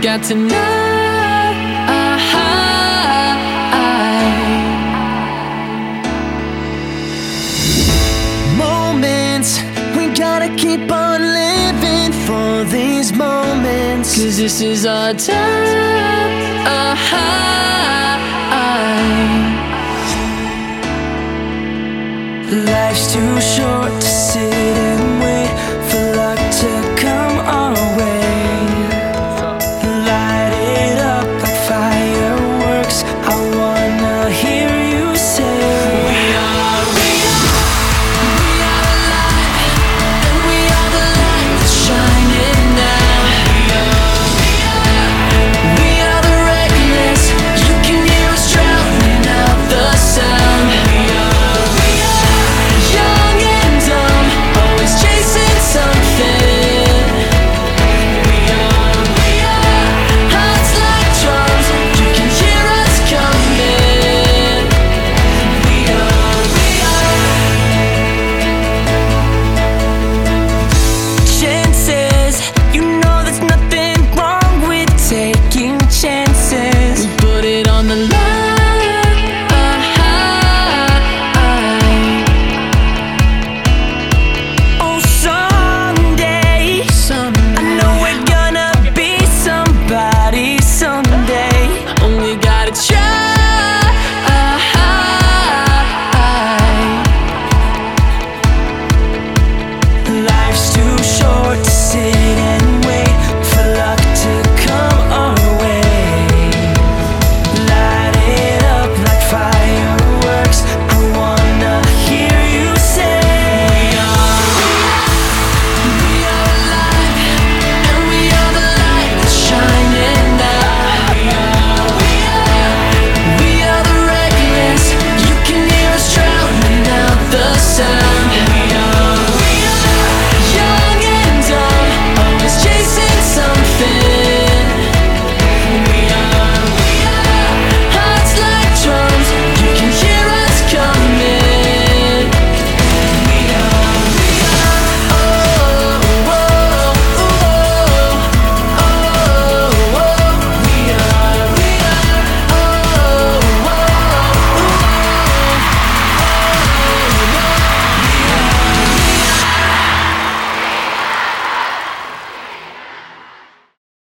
got tonight. Moments, we gotta keep on living for these moments. Cause this is our time. Life's too short